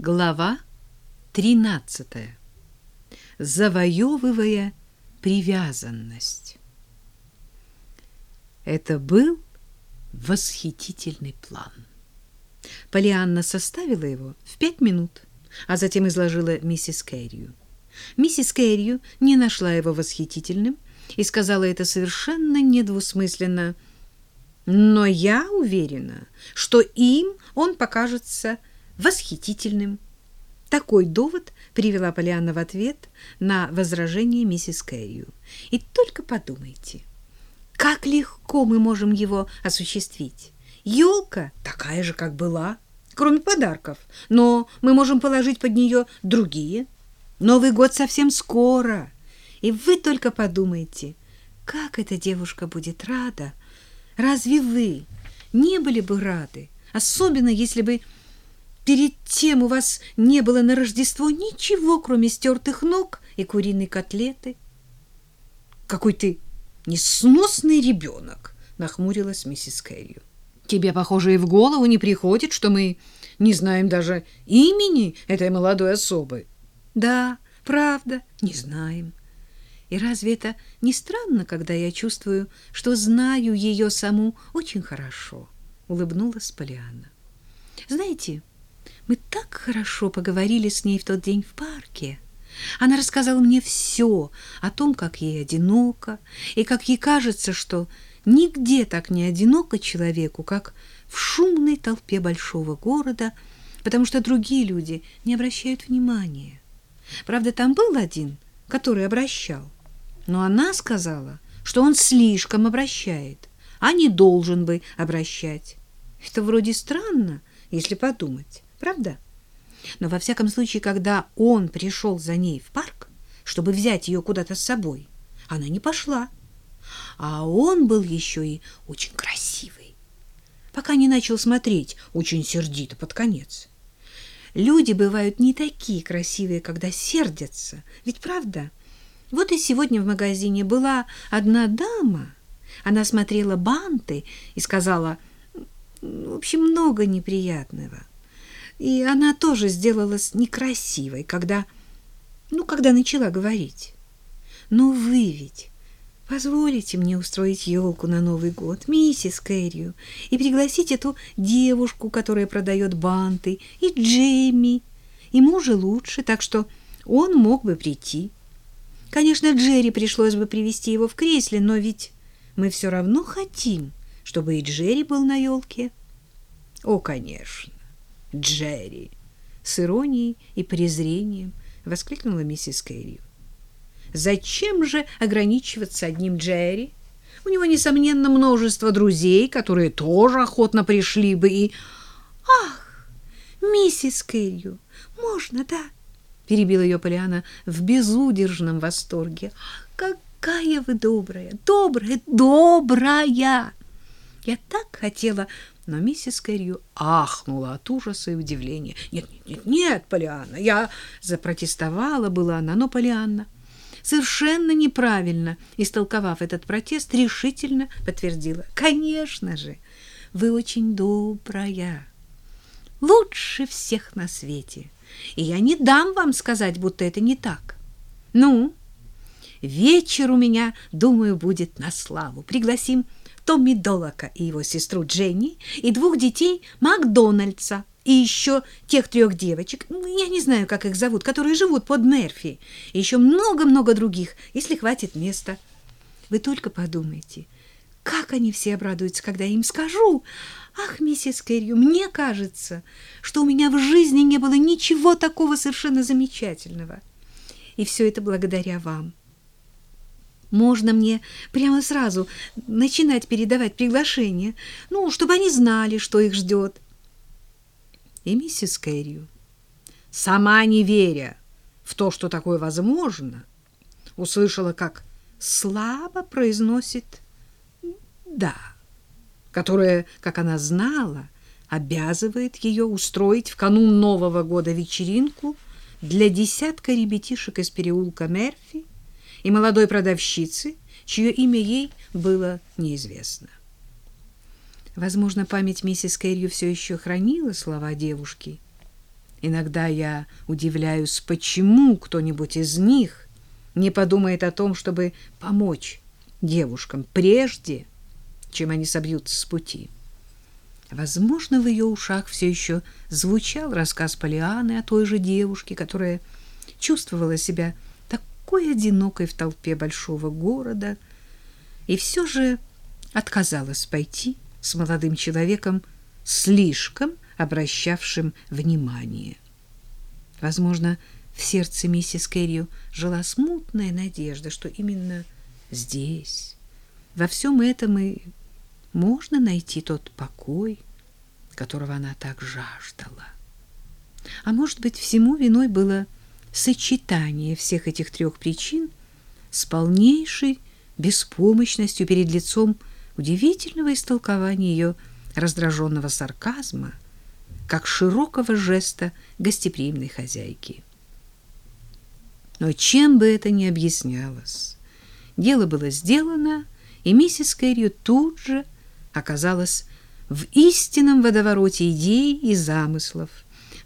Глава 13. Завоевывая привязанность. Это был восхитительный план. Полианна составила его в пять минут, а затем изложила миссис Кэррию. Миссис Кэррию не нашла его восхитительным и сказала это совершенно недвусмысленно. Но я уверена, что им он покажется восхитительным. Такой довод привела Полианна в ответ на возражение миссис Кэррию. И только подумайте, как легко мы можем его осуществить. Елка такая же, как была, кроме подарков, но мы можем положить под нее другие. Новый год совсем скоро, и вы только подумайте, как эта девушка будет рада. Разве вы не были бы рады, особенно если бы Перед тем у вас не было на Рождество ничего, кроме стертых ног и куриной котлеты. Какой ты несносный ребенок, нахмурилась миссис Кэррию. Тебе, похоже, и в голову не приходит, что мы не знаем даже имени этой молодой особы. Да, правда, не знаем. И разве это не странно, когда я чувствую, что знаю ее саму очень хорошо? Улыбнулась Полианна. Знаете, мы так хорошо поговорили с ней в тот день в парке. Она рассказала мне все о том, как ей одиноко, и как ей кажется, что нигде так не одиноко человеку, как в шумной толпе большого города, потому что другие люди не обращают внимания. Правда, там был один, который обращал, но она сказала, что он слишком обращает, а не должен бы обращать. Это вроде странно, если подумать. Правда? Но во всяком случае, когда он пришел за ней в парк, чтобы взять ее куда-то с собой, она не пошла. А он был еще и очень красивый. Пока не начал смотреть очень сердито под конец. Люди бывают не такие красивые, когда сердятся. Ведь правда? Вот и сегодня в магазине была одна дама. Она смотрела банты и сказала, в общем, много неприятного. И она тоже сделалась некрасивой, когда, ну, когда начала говорить. Но вы ведь позволите мне устроить елку на Новый год, миссис Кэррию, и пригласить эту девушку, которая продает банты, и Джейми. Ему же лучше, так что он мог бы прийти. Конечно, Джерри пришлось бы привести его в кресле, но ведь мы все равно хотим, чтобы и Джерри был на елке. О, конечно. Джерри!» С иронией и презрением воскликнула миссис Кэрри. «Зачем же ограничиваться одним Джерри? У него, несомненно, множество друзей, которые тоже охотно пришли бы и...» «Ах, миссис Кэрри, можно, да?» перебила ее Полиана в безудержном восторге. «Какая вы добрая, добрая, добрая!» Я так хотела но миссис Кэррию ахнула от ужаса и удивления. «Нет, нет, нет, нет, Полианна, я...» Запротестовала была она, но Полианна, совершенно неправильно истолковав этот протест, решительно подтвердила. «Конечно же, вы очень добрая, лучше всех на свете, и я не дам вам сказать, будто это не так. Ну, вечер у меня, думаю, будет на славу. Пригласим Томми Долока и его сестру Дженни, и двух детей Макдональдса, и еще тех трех девочек, я не знаю, как их зовут, которые живут под Мерфи, и еще много-много других, если хватит места. Вы только подумайте, как они все обрадуются, когда я им скажу. Ах, миссис Кэррию, мне кажется, что у меня в жизни не было ничего такого совершенно замечательного. И все это благодаря вам. Можно мне прямо сразу начинать передавать приглашения, ну, чтобы они знали, что их ждет. И миссис Кэррию, сама не веря в то, что такое возможно, услышала, как слабо произносит «да», которое, как она знала, обязывает ее устроить в канун Нового года вечеринку для десятка ребятишек из переулка Мерфи, и молодой продавщицы, чье имя ей было неизвестно. Возможно, память миссис Кэррию все еще хранила слова девушки, Иногда я удивляюсь, почему кто-нибудь из них не подумает о том, чтобы помочь девушкам прежде, чем они собьются с пути. Возможно, в ее ушах все еще звучал рассказ Полианы о той же девушке, которая чувствовала себя такой одинокой в толпе большого города и все же отказалась пойти с молодым человеком, слишком обращавшим внимание. Возможно, в сердце миссис Кэррио жила смутная надежда, что именно здесь, во всем этом и можно найти тот покой, которого она так жаждала. А может быть, всему виной было сочетание всех этих трех причин с полнейшей беспомощностью перед лицом удивительного истолкования ее раздраженного сарказма, как широкого жеста гостеприимной хозяйки. Но чем бы это ни объяснялось, дело было сделано, и миссис Кэрри тут же оказалась в истинном водовороте идей и замыслов,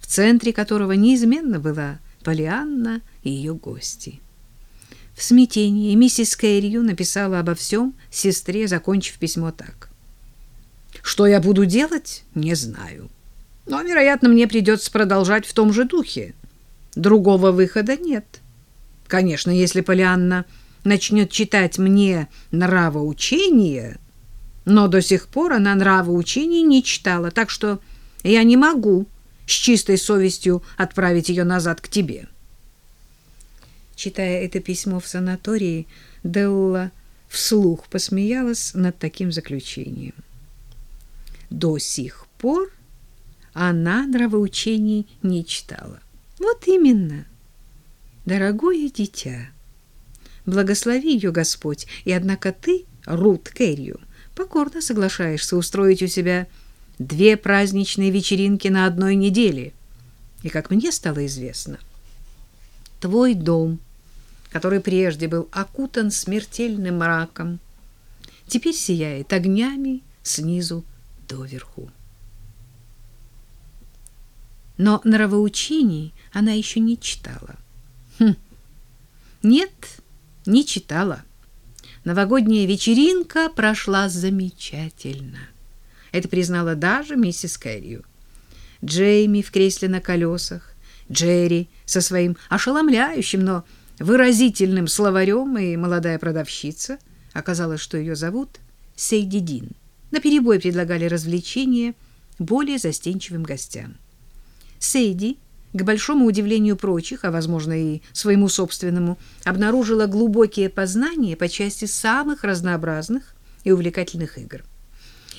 в центре которого неизменно была Полианна и ее гости. В смятении миссис Кэррию написала обо всем сестре, закончив письмо так. «Что я буду делать, не знаю. Но, вероятно, мне придется продолжать в том же духе. Другого выхода нет. Конечно, если Полианна начнет читать мне нравоучение, но до сих пор она нравоучений не читала, так что я не могу с чистой совестью отправить ее назад к тебе». Читая это письмо в санатории, Делла вслух посмеялась над таким заключением. До сих пор она нравоучений не читала. Вот именно. Дорогое дитя, благослови ее Господь, и однако ты, Рут Кэррию, покорно соглашаешься устроить у себя две праздничные вечеринки на одной неделе. И, как мне стало известно, — Твой дом, который прежде был окутан смертельным мраком, теперь сияет огнями снизу доверху. Но нравоучений она еще не читала. Хм. Нет, не читала. Новогодняя вечеринка прошла замечательно. Это признала даже миссис Кэррию. Джейми в кресле на колесах, Джерри со своим ошеломляющим, но выразительным словарем и молодая продавщица. Оказалось, что ее зовут Сейди Дин. Наперебой предлагали развлечения более застенчивым гостям. Сейди, к большому удивлению прочих, а, возможно, и своему собственному, обнаружила глубокие познания по части самых разнообразных и увлекательных игр.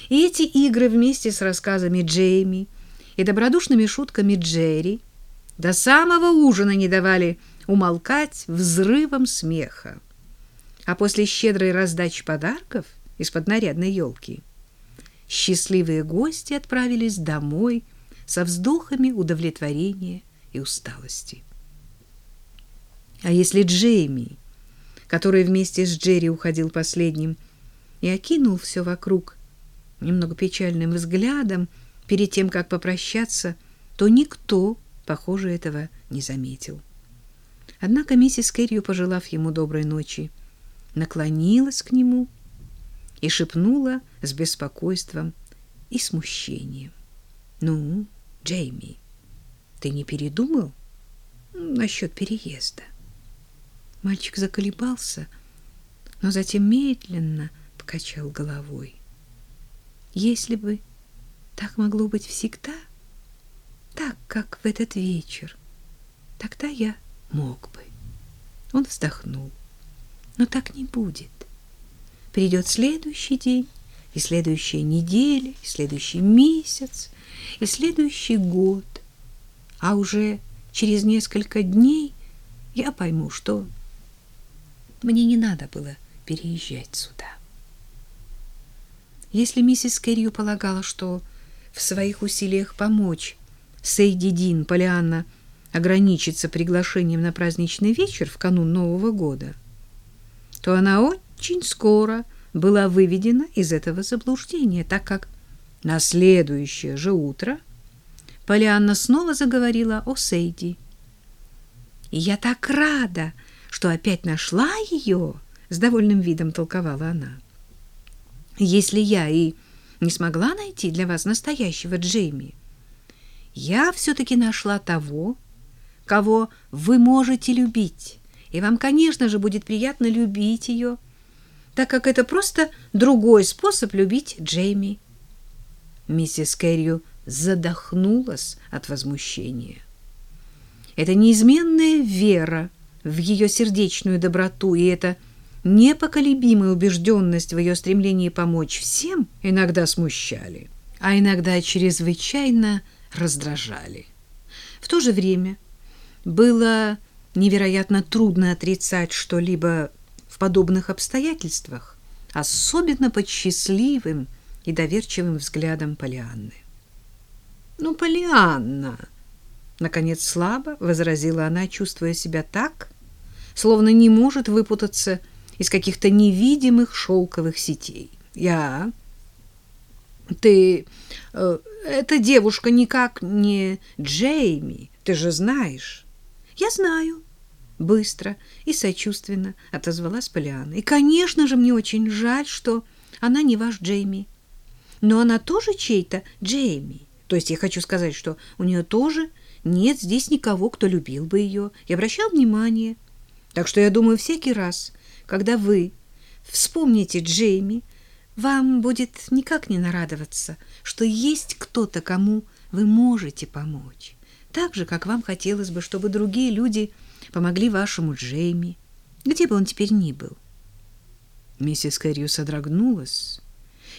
И эти игры вместе с рассказами Джейми и добродушными шутками Джерри – до самого ужина не давали умолкать взрывом смеха. А после щедрой раздачи подарков из-под нарядной елки счастливые гости отправились домой со вздохами удовлетворения и усталости. А если Джейми, который вместе с Джерри уходил последним, и окинул все вокруг немного печальным взглядом перед тем, как попрощаться, то никто похоже, этого не заметил. Однако миссис Кэррию, пожелав ему доброй ночи, наклонилась к нему и шепнула с беспокойством и смущением. «Ну, Джейми, ты не передумал насчет переезда?» Мальчик заколебался, но затем медленно покачал головой. «Если бы так могло быть всегда...» так, как в этот вечер. Тогда я мог бы. Он вздохнул. Но так не будет. Придет следующий день, и следующая неделя, и следующий месяц, и следующий год. А уже через несколько дней я пойму, что мне не надо было переезжать сюда. Если миссис Кэррию полагала, что в своих усилиях помочь Сейдидин Полианна ограничится приглашением на праздничный вечер в канун Нового года, то она очень скоро была выведена из этого заблуждения, так как на следующее же утро Полианна снова заговорила о Сейди. «Я так рада, что опять нашла ее!» — с довольным видом толковала она. «Если я и не смогла найти для вас настоящего Джейми, я все-таки нашла того, кого вы можете любить, и вам, конечно же, будет приятно любить ее, так как это просто другой способ любить Джейми». Миссис Кэррию задохнулась от возмущения. Это неизменная вера в ее сердечную доброту и эта непоколебимая убежденность в ее стремлении помочь всем иногда смущали, а иногда чрезвычайно раздражали. В то же время было невероятно трудно отрицать что-либо в подобных обстоятельствах, особенно под счастливым и доверчивым взглядом Полианны. Ну, Полианна, наконец слабо возразила она, чувствуя себя так, словно не может выпутаться из каких-то невидимых шелковых сетей. Я ты э, эта девушка никак не Джейми, ты же знаешь. Я знаю, быстро и сочувственно отозвалась Полианна. И, конечно же, мне очень жаль, что она не ваш Джейми. Но она тоже чей-то Джейми. То есть я хочу сказать, что у нее тоже нет здесь никого, кто любил бы ее и обращал внимание. Так что я думаю, всякий раз, когда вы вспомните Джейми, вам будет никак не нарадоваться, что есть кто-то, кому вы можете помочь. Так же, как вам хотелось бы, чтобы другие люди помогли вашему Джейми, где бы он теперь ни был. Миссис Кэррию содрогнулась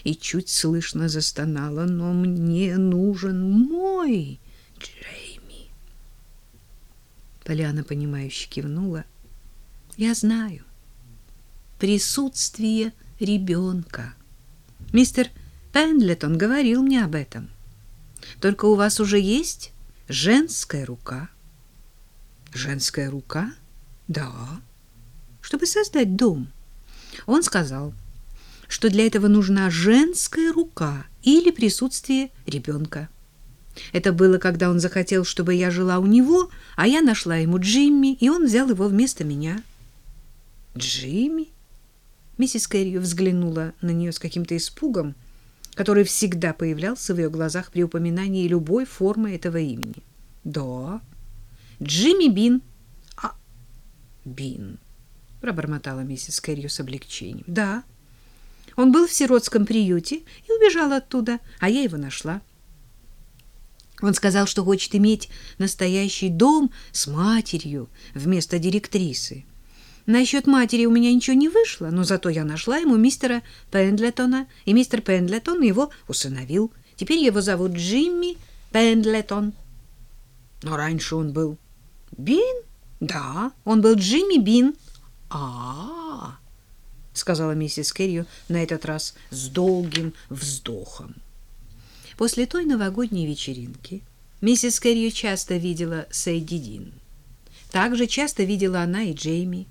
и чуть слышно застонала, но мне нужен мой Джейми. Поляна, понимающе кивнула. Я знаю. Присутствие ребенка. Мистер Пендлетон говорил мне об этом. Только у вас уже есть женская рука. Женская рука? Да. Чтобы создать дом. Он сказал, что для этого нужна женская рука или присутствие ребенка. Это было, когда он захотел, чтобы я жила у него, а я нашла ему Джимми, и он взял его вместо меня. Джимми? Миссис Кэррию взглянула на нее с каким-то испугом, который всегда появлялся в ее глазах при упоминании любой формы этого имени. Да, Джимми Бин. А, Бин, пробормотала миссис Кэррию с облегчением. Да, он был в сиротском приюте и убежал оттуда, а я его нашла. Он сказал, что хочет иметь настоящий дом с матерью вместо директрисы. Насчет матери у меня ничего не вышло, но зато я нашла ему мистера Пендлетона, и мистер Пендлетон его усыновил. Теперь его зовут Джимми Пендлетон. Но раньше он был Бин? Да, он был Джимми Бин. А-а-а сказала миссис Керрию на этот раз с долгим вздохом. После той новогодней вечеринки миссис Керрию часто видела Сейди Дин. Также часто видела она и Джейми.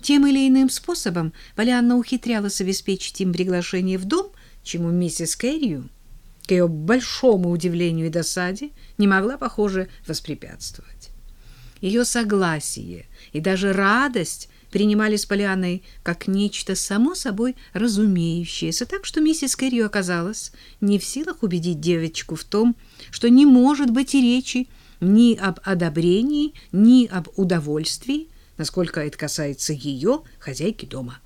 Тем или иным способом Полианна ухитрялась обеспечить им приглашение в дом, чему миссис Керрию, к ее большому удивлению и досаде, не могла, похоже, воспрепятствовать. Ее согласие и даже радость принимали с Полианой как нечто само собой разумеющееся, так что миссис Кэррио оказалась не в силах убедить девочку в том, что не может быть и речи ни об одобрении, ни об удовольствии, насколько это касается ее, хозяйки дома.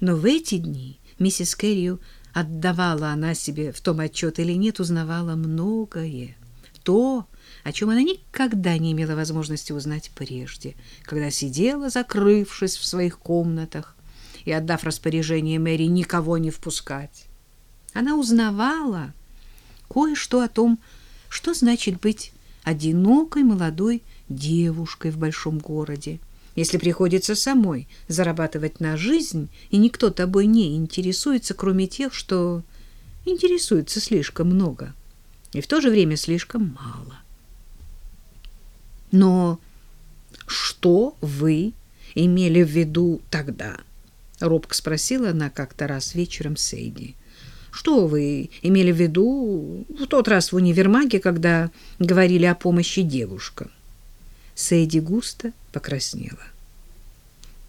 Но в эти дни миссис Кэррио отдавала она себе в том отчет или нет, узнавала многое. То, о чем она никогда не имела возможности узнать прежде, когда сидела, закрывшись в своих комнатах и отдав распоряжение Мэри никого не впускать. Она узнавала кое-что о том, что значит быть одинокой молодой девушкой в большом городе, если приходится самой зарабатывать на жизнь, и никто тобой не интересуется, кроме тех, что интересуется слишком много и в то же время слишком мало. Но что вы имели в виду тогда? Робко спросила она как-то раз вечером Сейди. Что вы имели в виду в тот раз в универмаге, когда говорили о помощи девушкам? Сейди густо покраснела.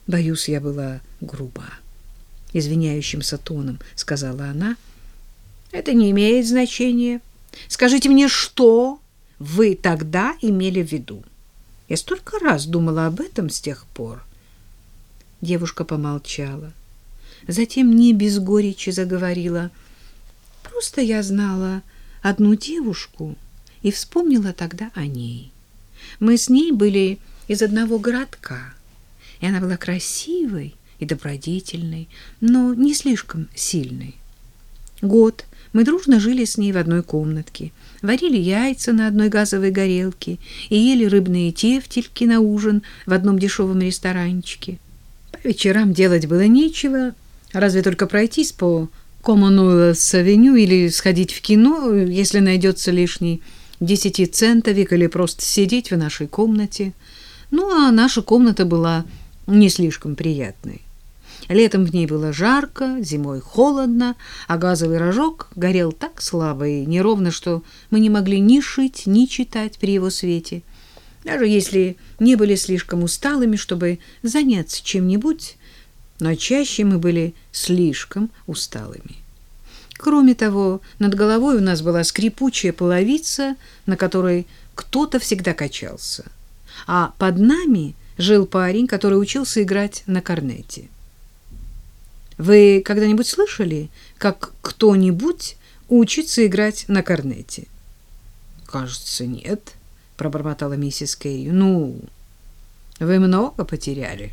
Боюсь, я была груба. Извиняющимся тоном сказала она. Это не имеет значения. Скажите мне, что вы тогда имели в виду? Я столько раз думала об этом с тех пор. Девушка помолчала. Затем не без горечи заговорила. Просто я знала одну девушку и вспомнила тогда о ней. Мы с ней были из одного городка, и она была красивой и добродетельной, но не слишком сильной. Год мы дружно жили с ней в одной комнатке, варили яйца на одной газовой горелке и ели рыбные тефтельки на ужин в одном дешевом ресторанчике. По вечерам делать было нечего, разве только пройтись по Коммонуэллс-авеню или сходить в кино, если найдется лишний десятицентовик или просто сидеть в нашей комнате. Ну, а наша комната была не слишком приятной. Летом в ней было жарко, зимой холодно, а газовый рожок горел так слабо и неровно, что мы не могли ни шить, ни читать при его свете. Даже если не были слишком усталыми, чтобы заняться чем-нибудь, но чаще мы были слишком усталыми. Кроме того, над головой у нас была скрипучая половица, на которой кто-то всегда качался. А под нами жил парень, который учился играть на корнете. Вы когда-нибудь слышали, как кто-нибудь учится играть на корнете? Кажется, нет, пробормотала миссис Кэрри. Ну, вы много потеряли,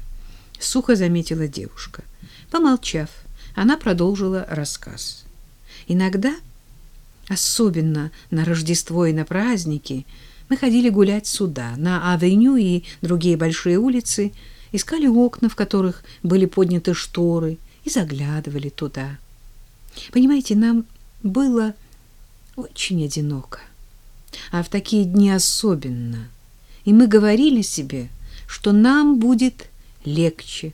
сухо заметила девушка. Помолчав, она продолжила рассказ. Иногда, особенно на Рождество и на праздники, мы ходили гулять сюда, на авеню и другие большие улицы, искали окна, в которых были подняты шторы, и заглядывали туда. Понимаете, нам было очень одиноко, а в такие дни особенно. И мы говорили себе, что нам будет легче,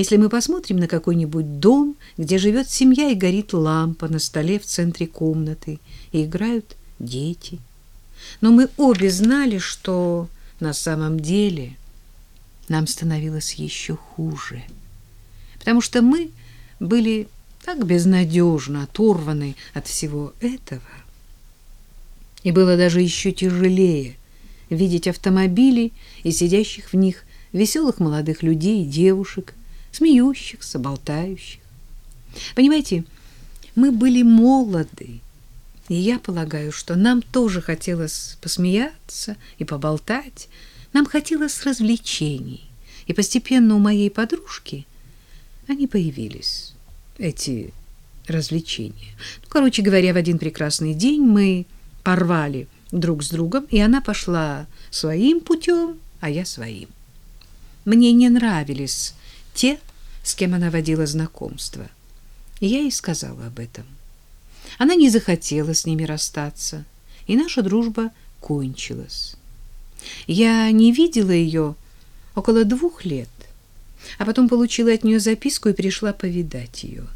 если мы посмотрим на какой-нибудь дом, где живет семья и горит лампа на столе в центре комнаты, и играют дети. Но мы обе знали, что на самом деле нам становилось еще хуже, потому что мы были так безнадежно оторваны от всего этого. И было даже еще тяжелее видеть автомобили и сидящих в них веселых молодых людей и девушек, смеющихся, болтающих. Понимаете, мы были молоды, и я полагаю, что нам тоже хотелось посмеяться и поболтать, нам хотелось развлечений, и постепенно у моей подружки они появились, эти развлечения. Ну, короче говоря, в один прекрасный день мы порвали друг с другом, и она пошла своим путем, а я своим. Мне не нравились те, с кем она водила знакомство. Я ей сказала об этом. Она не захотела с ними расстаться, и наша дружба кончилась. Я не видела ее около двух лет, а потом получила от нее записку и пришла повидать ее.